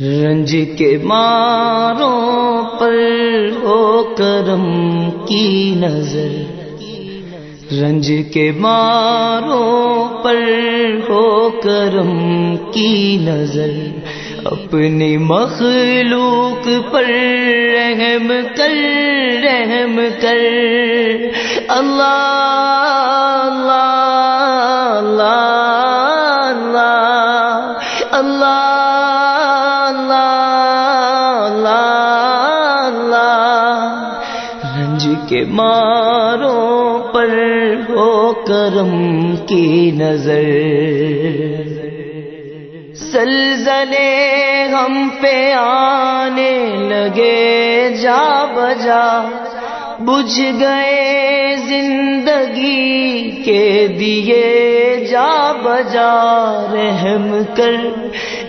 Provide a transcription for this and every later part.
رنج کے ماروں پر ہو کرم کی نظر۔ رنج کے ماروں پر ہو کرم کی نظر۔ اپنی مخلوق پر رحم کر رحم کر۔ اللہ کے ماروں پر ہو کرم کی نظر۔ سلزلے ہم پہ آنے لگے، جا بجا۔ بجھ گئے زندگی کے دیے، جا بجا۔ رحم کر،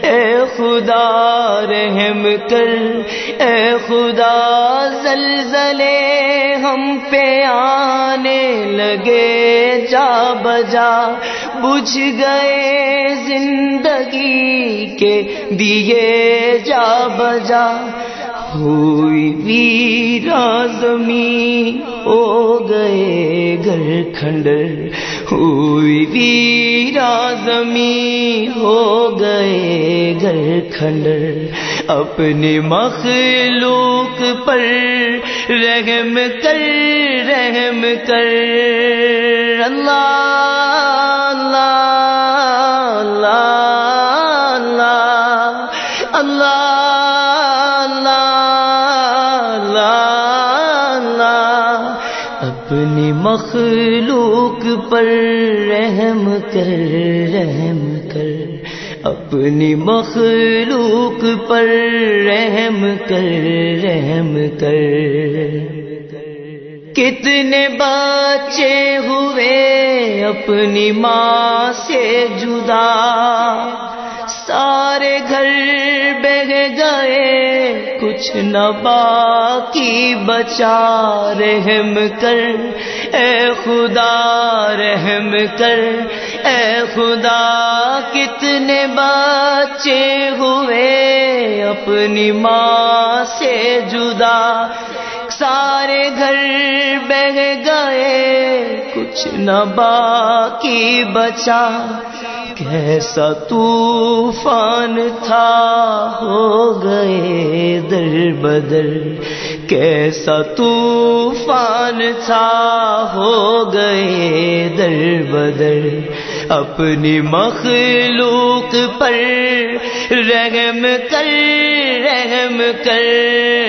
اے خدا، رحم کر، اے خدا۔ زلزلے ہم پہ آنے لگے، جا بجا بجھ گئے زندگی کے دیے، جا بجا ہوئی ویرا زمین ہو گئے گھر کھنڈر ہوئی ویرا زمین ہو گئے گھر کھنڈر اپنے مخلوق پر رحم کر رحم کر اللہ اپنی مخلوق پر رحم کر رحم کر اپنی مخلوق پر رحم کر رحم کر۔ کتنے بچے ہوئے اپنی ماں سے جدا۔ سارے گھر بہ گئے، کچھ نہ باقی بچا، رحم کر۔ اے خدا رحم کر، اے خدا کتنے بچے ہوئے اپنی ماں سے جدا۔ سارے گھر بہ گئے، کچھ نہ باقی بچا۔ کیسا طوفان تھا، ہو گئے در بدر۔ کیسا طوفان تھا ہو گئے در بدر اپنی مخلوق پر رحم کر رحم کر۔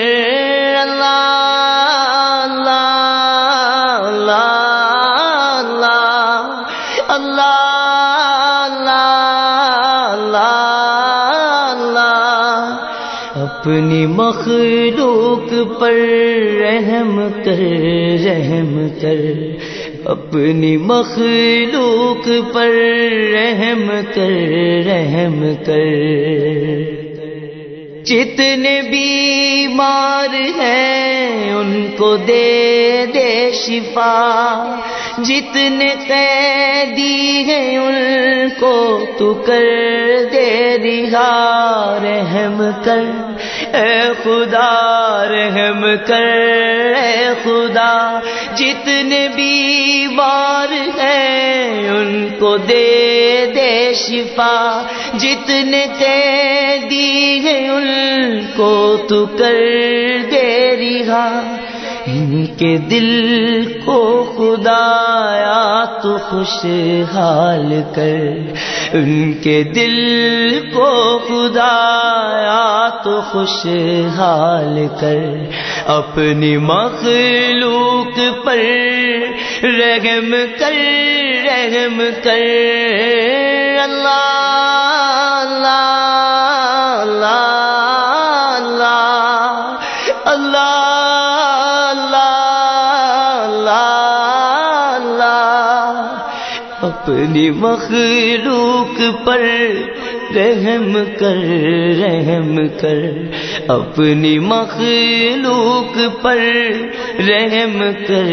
اپنی مخلوق پر رحم کر رحم کر۔ اپنی مخلوق پر رحم کر رحم کر۔ جتنے بیمار ہیں، ان کو دے دے شفا۔ جتنے قیدی ہیں، ان کو تو کر دے رہا، رحم کر۔ خدا رحم کر اے خدا۔ جتنے بیمار ہیں ان کو دے دے شفا۔ جتنے قیدی ہیں ان کو تو کر دے رہا۔ ان کے دل کو خدایا تو خوشحال کر۔ ان کے دل کو خدایا تو خوشحال کر اپنی مخلوق پر رحم کر رحم کر اللہ اپنی مخلوق پر رحم کر رحم کر، اپنی مخلوق پر رحم کر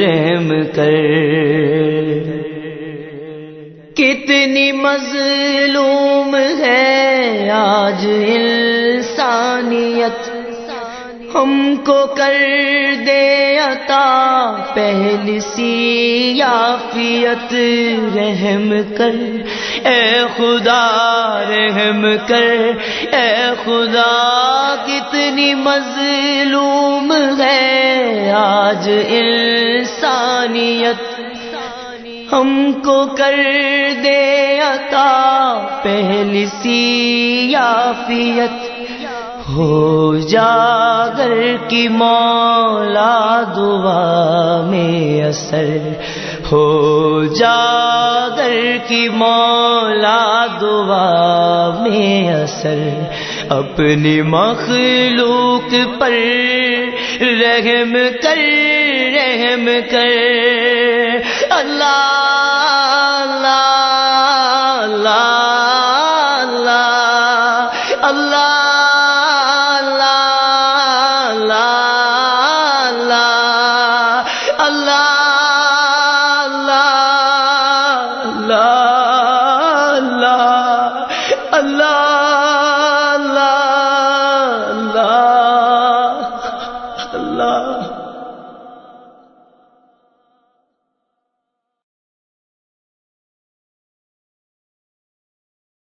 رحم کر۔ کتنی مظلوم ہے آج انسانیت۔ ہم کو کر دے عطا، پہلی سی یافیت رحم کر اے خدا رحم کر، اے خدا کتنی مظلوم ہے آج انسانیت۔ ہم کو کر دے عطا، پہلی سی یافیت ہو جاگر کی مولا دعا میں اثر ہو جاگر کی مولا دعا میں اثر اپنی مخلوق پر رحم کر رحم کر۔ اللہ اللہ